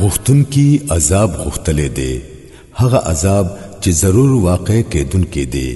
غختن کی عذاب غختلې دی هغه عذاب چې ضرور واقع کېدون کې دی